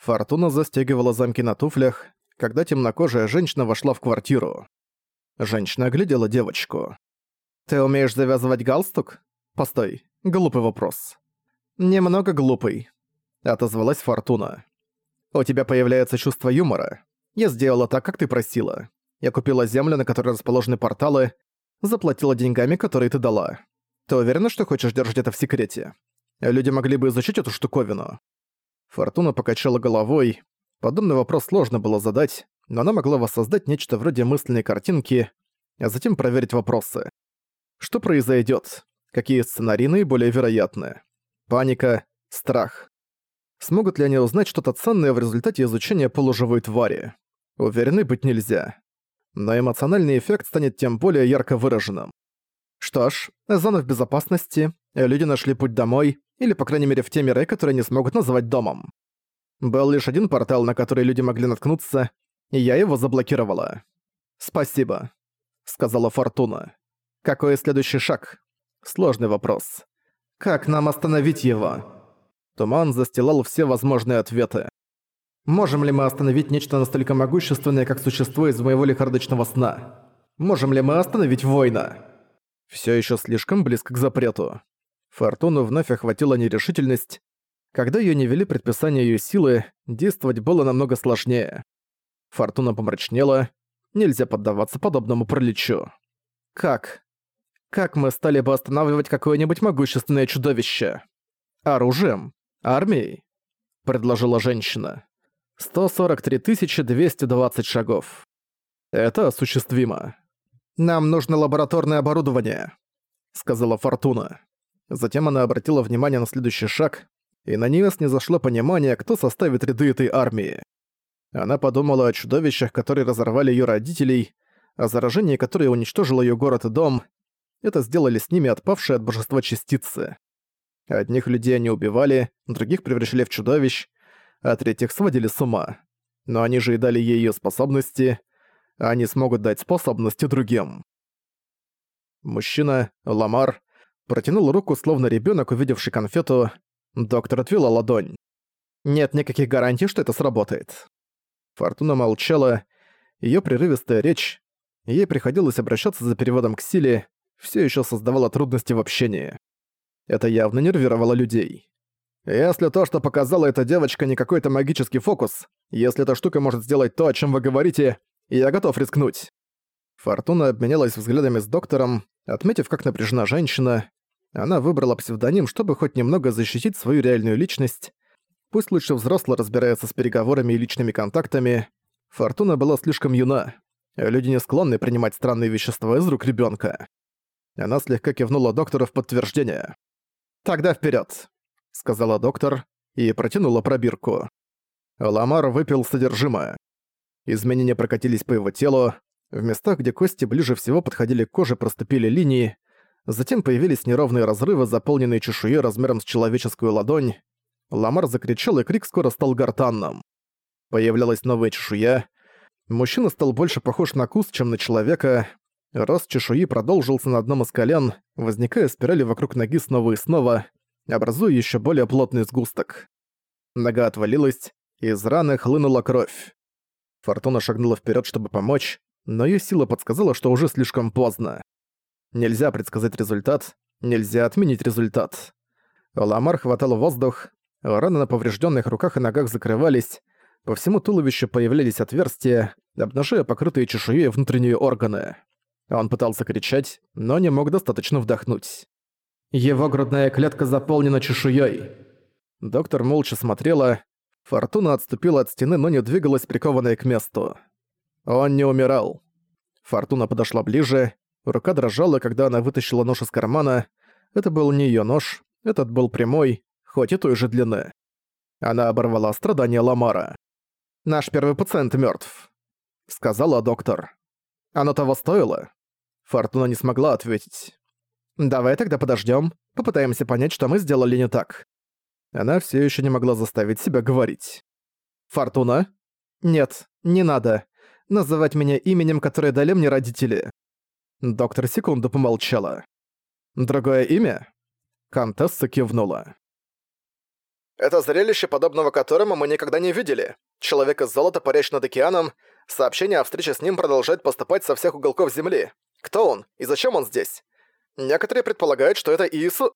Фортуна застегивала замки на туфлях, когда темнокожая женщина вошла в квартиру. Женщина оглядела девочку. «Ты умеешь завязывать галстук? Постой, глупый вопрос». «Немного глупый», — отозвалась Фортуна. «У тебя появляется чувство юмора. Я сделала так, как ты просила. Я купила землю, на которой расположены порталы, заплатила деньгами, которые ты дала. Ты уверена, что хочешь держать это в секрете? Люди могли бы изучить эту штуковину». Фортуна покачала головой. Подобный вопрос сложно было задать, но она могла воссоздать нечто вроде мысленной картинки, а затем проверить вопросы. Что произойдет? Какие сценарии наиболее вероятны? Паника, страх. Смогут ли они узнать что-то ценное в результате изучения полуживой твари? Уверены быть нельзя. Но эмоциональный эффект станет тем более ярко выраженным. Что ж, зона в безопасности, люди нашли путь домой, или, по крайней мере, в те миры, которые не смогут называть домом. Был лишь один портал, на который люди могли наткнуться, и я его заблокировала. «Спасибо», — сказала Фортуна. «Какой следующий шаг?» Сложный вопрос. «Как нам остановить его?» Туман застилал все возможные ответы. Можем ли мы остановить нечто настолько могущественное, как существо из моего лихорадочного сна? Можем ли мы остановить воина? Все еще слишком близко к запрету. Фортуну вновь охватила нерешительность. Когда ее не вели предписания ее силы, действовать было намного сложнее. Фортуна помрачнела. Нельзя поддаваться подобному пролечу. Как? Как мы стали бы останавливать какое-нибудь могущественное чудовище? Оружием? Армией? Предложила женщина. 143 220 шагов. Это осуществимо. «Нам нужно лабораторное оборудование», — сказала Фортуна. Затем она обратила внимание на следующий шаг, и на нее снизошло понимание, кто составит ряды этой армии. Она подумала о чудовищах, которые разорвали ее родителей, о заражении, которое уничтожило ее город и дом. Это сделали с ними отпавшие от божества частицы. Одних людей они убивали, других превращали в чудовищ, а третьих сводили с ума. Но они же и дали ей её способности, они смогут дать способности другим. Мужчина, Ламар, протянул руку, словно ребёнок, увидевший конфету. Доктор отвела ладонь. Нет никаких гарантий, что это сработает. Фортуна молчала. Её прерывистая речь, ей приходилось обращаться за переводом к силе, всё ещё создавала трудности в общении. Это явно нервировало людей. Если то, что показала эта девочка, не какой-то магический фокус, если эта штука может сделать то, о чем вы говорите, я готов рискнуть». Фортуна обменялась взглядами с доктором, отметив, как напряжена женщина. Она выбрала псевдоним, чтобы хоть немного защитить свою реальную личность. Пусть лучше взрослый разбирается с переговорами и личными контактами. Фортуна была слишком юна. Люди не склонны принимать странные вещества из рук ребенка. Она слегка кивнула доктору в подтверждение. «Тогда вперед сказала доктор и протянула пробирку. Ламар выпил содержимое. Изменения прокатились по его телу, в местах, где кости ближе всего подходили к коже, проступили линии, затем появились неровные разрывы, заполненные чешуей размером с человеческую ладонь. Ламар закричал, и крик скоро стал гортанным. Появлялась новая чешуя. Мужчина стал больше похож на куст, чем на человека. Рост чешуи продолжился на одном из колен, возникая спирали вокруг ноги снова и снова — образуя еще более плотный сгусток. Нога отвалилась, из раны хлынула кровь. Фортуна шагнула вперед, чтобы помочь, но ее сила подсказала, что уже слишком поздно. Нельзя предсказать результат, нельзя отменить результат. Ламар хватал воздух, раны на поврежденных руках и ногах закрывались, по всему туловищу появлялись отверстия, обнажая покрытые чешуей внутренние органы. Он пытался кричать, но не мог достаточно вдохнуть. Его грудная клетка заполнена чешуей. Доктор молча смотрела. Фортуна отступила от стены, но не двигалась, прикованная к месту. Он не умирал. Фортуна подошла ближе. Рука дрожала, когда она вытащила нож из кармана. Это был не ее нож, этот был прямой, хоть и той же длины. Она оборвала страдания Ламара. «Наш первый пациент мертв, сказала доктор. «Оно того стоило?» Фортуна не смогла ответить. Давай тогда подождем, попытаемся понять, что мы сделали не так. Она все еще не могла заставить себя говорить. Фортуна? Нет, не надо. Называть меня именем, которое дали мне родители. Доктор секунду помолчала. Другое имя? Кантесса кивнула. Это зрелище, подобного которому мы никогда не видели. Человек из золота, парящий над океаном. Сообщения о встрече с ним продолжают поступать со всех уголков Земли. Кто он и зачем он здесь? Некоторые предполагают, что это Иису...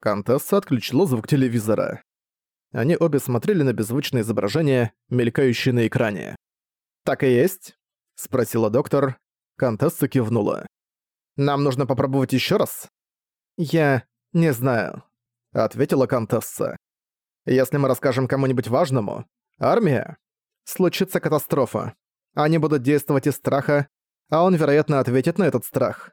Контесса отключила звук телевизора. Они обе смотрели на беззвучное изображение, мелькающее на экране. «Так и есть?» — спросила доктор. Контесса кивнула. «Нам нужно попробовать еще раз?» «Я не знаю», — ответила Контесса. Если мы расскажем кому-нибудь важному, армия, случится катастрофа. Они будут действовать из страха, а он, вероятно, ответит на этот страх.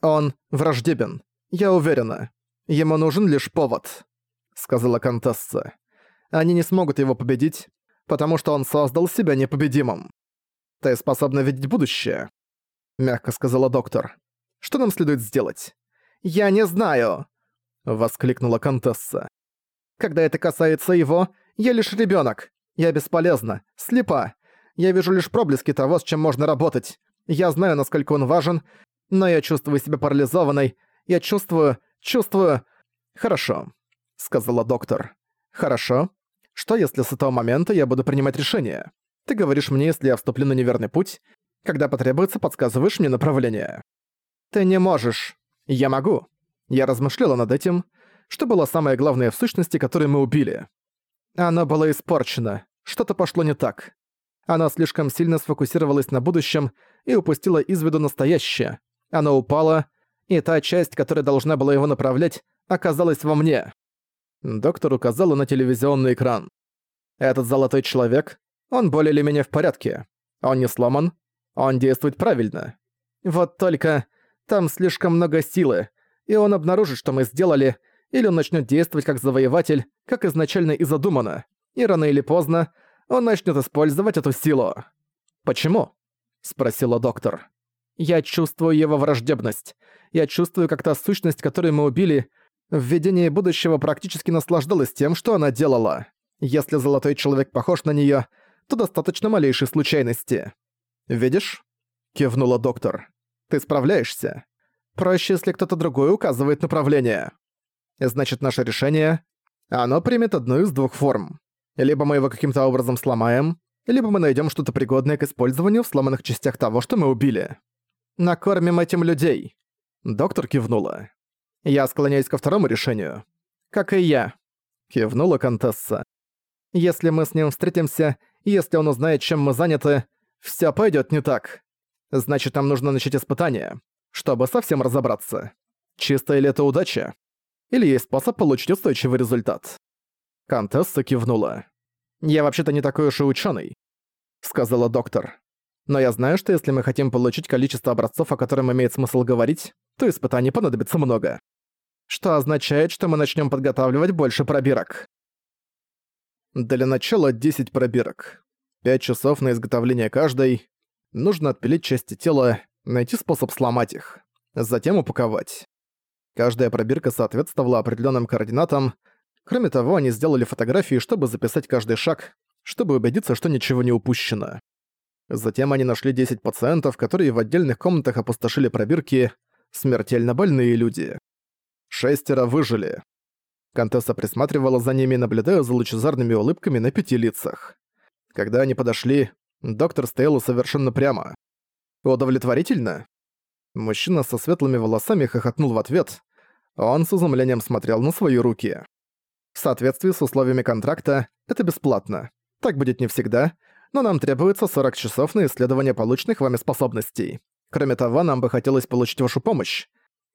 Он враждебен, я уверена. Ему нужен лишь повод», — сказала Контесса. «Они не смогут его победить, потому что он создал себя непобедимым. Ты способна видеть будущее», — мягко сказала доктор. «Что нам следует сделать?» «Я не знаю», — воскликнула Контесса. Когда это касается его, я лишь ребенок. Я бесполезна, слепа. Я вижу лишь проблески того, с чем можно работать. Я знаю, насколько он важен, но я чувствую себя парализованной. Я чувствую, чувствую... Хорошо, сказала доктор. Хорошо. Что если с этого момента я буду принимать решение? Ты говоришь мне, если я вступлю на неверный путь, когда потребуется, подсказываешь мне направление. Ты не можешь. Я могу. Я размышляла над этим, что было самое главное в сущности, которую мы убили. Она была испорчена. Что-то пошло не так. Она слишком сильно сфокусировалась на будущем и упустила из виду настоящее. Она упала, и та часть, которая должна была его направлять, оказалась во мне. Доктор указала на телевизионный экран. Этот золотой человек, он более или менее в порядке. Он не сломан, он действует правильно. Вот только там слишком много силы, и он обнаружит, что мы сделали, или он начнет действовать как завоеватель, как изначально и задумано, и рано или поздно он начнет использовать эту силу. «Почему?» — спросила доктор. «Я чувствую его враждебность. Я чувствую, как та сущность, которую мы убили, в видении будущего практически наслаждалась тем, что она делала. Если золотой человек похож на нее, то достаточно малейшей случайности. «Видишь?» — кивнула доктор. «Ты справляешься. Проще, если кто-то другой указывает направление». Значит, наше решение... Оно примет одну из двух форм. Либо мы его каким-то образом сломаем, либо мы найдем что-то пригодное к использованию в сломанных частях того, что мы убили. Накормим этим людей. Доктор кивнула. Я склоняюсь ко второму решению. Как и я. Кивнула Контесса. Если мы с ним встретимся, если он узнает, чем мы заняты, все пойдет не так. Значит, нам нужно начать испытание, чтобы совсем разобраться. Чистая ли это удача? Или есть способ получить устойчивый результат?» Контесса кивнула. «Я вообще-то не такой уж и учёный», — сказала доктор. «Но я знаю, что если мы хотим получить количество образцов, о котором имеет смысл говорить, то испытаний понадобится много. Что означает, что мы начнём подготавливать больше пробирок». Для начала 10 пробирок. 5 часов на изготовление каждой. Нужно отпилить части тела, найти способ сломать их. Затем упаковать. Каждая пробирка соответствовала определенным координатам. Кроме того, они сделали фотографии, чтобы записать каждый шаг, чтобы убедиться, что ничего не упущено. Затем они нашли 10 пациентов, которые в отдельных комнатах опустошили пробирки, смертельно больные люди. Шестеро выжили. Контесса присматривала за ними, наблюдая за лучезарными улыбками на пяти лицах. Когда они подошли, доктор стоял совершенно прямо. Удовлетворительно? Мужчина со светлыми волосами хохотнул в ответ. Он с изумлением смотрел на свои руки. В соответствии с условиями контракта, это бесплатно. Так будет не всегда, но нам требуется 40 часов на исследование полученных вами способностей. Кроме того, нам бы хотелось получить вашу помощь.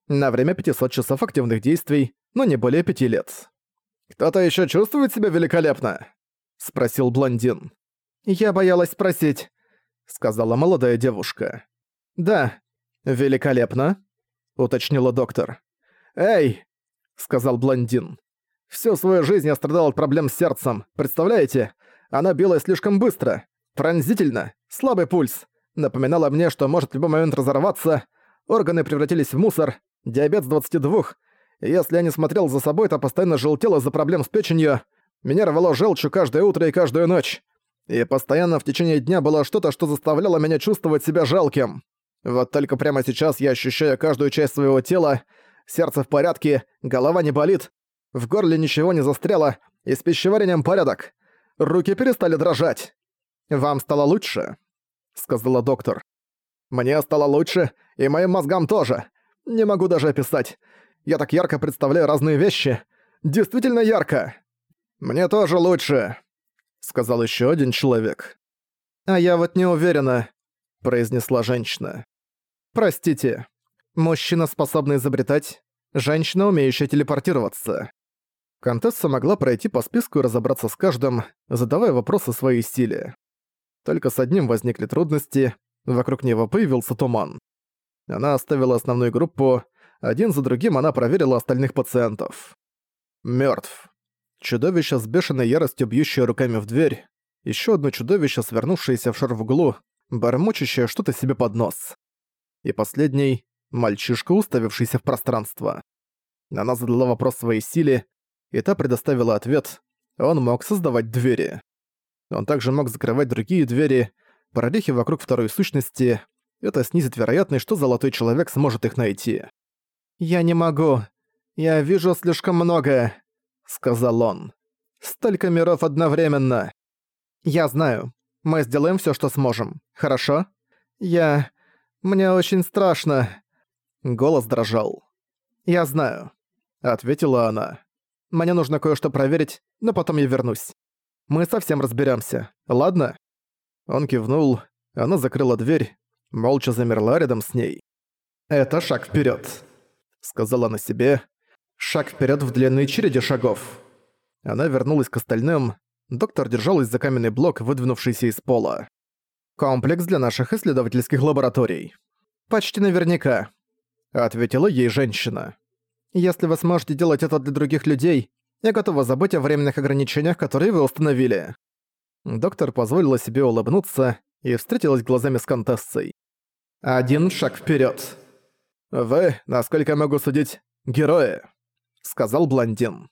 На время 500 часов активных действий, но не более пяти лет. «Кто-то еще чувствует себя великолепно?» — спросил блондин. «Я боялась спросить», — сказала молодая девушка. «Да, «Великолепно», — уточнила доктор. «Эй!» — сказал блондин. «Всю свою жизнь я страдал от проблем с сердцем. Представляете? Она билась слишком быстро, пронзительно, слабый пульс. Напоминала мне, что может в любой момент разорваться. Органы превратились в мусор, диабет с 22. Если я не смотрел за собой, то постоянно желтел из-за проблем с печенью. Меня рвало желчью каждое утро и каждую ночь. И постоянно в течение дня было что-то, что заставляло меня чувствовать себя жалким. Вот только прямо сейчас я ощущаю каждую часть своего тела, сердце в порядке, голова не болит, в горле ничего не застряло, И с пищеварением порядок. Руки перестали дрожать. Вам стало лучше?» — сказала доктор. «Мне стало лучше, и моим мозгам тоже. Не могу даже описать. Я так ярко представляю разные вещи. Действительно ярко. Мне тоже лучше», — сказал еще один человек. «А я вот не уверена», — произнесла женщина. «Простите, мужчина, способный изобретать, женщина, умеющая телепортироваться». Контесса могла пройти по списку и разобраться с каждым, задавая вопросы своей силе. Только с одним возникли трудности, вокруг него появился туман. Она оставила основную группу, один за другим она проверила остальных пациентов. Мёртв. Чудовище с бешеной яростью, бьющее руками в дверь. Еще одно чудовище, свернувшееся в шар в углу, бормочущее что-то себе под нос. И последний — мальчишка, уставившийся в пространство. Она задала вопрос своей силе, и та предоставила ответ. Он мог создавать двери. Он также мог закрывать другие двери, прорехи вокруг второй сущности. Это снизит вероятность, что золотой человек сможет их найти. «Я не могу. Я вижу слишком много», — сказал он. «Столько миров одновременно. Я знаю. Мы сделаем все, что сможем. Хорошо? Я... Мне очень страшно». Голос дрожал. «Я знаю», — ответила она. Мне нужно кое-что проверить, но потом я вернусь. Мы совсем разберемся, ладно?» Он кивнул, она закрыла дверь, молча замерла рядом с ней. «Это шаг вперед, сказала она себе. «Шаг вперед в длинной череде шагов». Она вернулась к остальным. Доктор держалась за каменный блок, выдвинувшийся из пола. «Комплекс для наших исследовательских лабораторий». «Почти наверняка», — ответила ей женщина. Если вы сможете делать это для других людей, я готова забыть о временных ограничениях, которые вы установили». Доктор позволила себе улыбнуться и встретилась глазами с Контессой. «Один шаг вперед. «Вы, насколько могу судить, герои», — сказал блондин.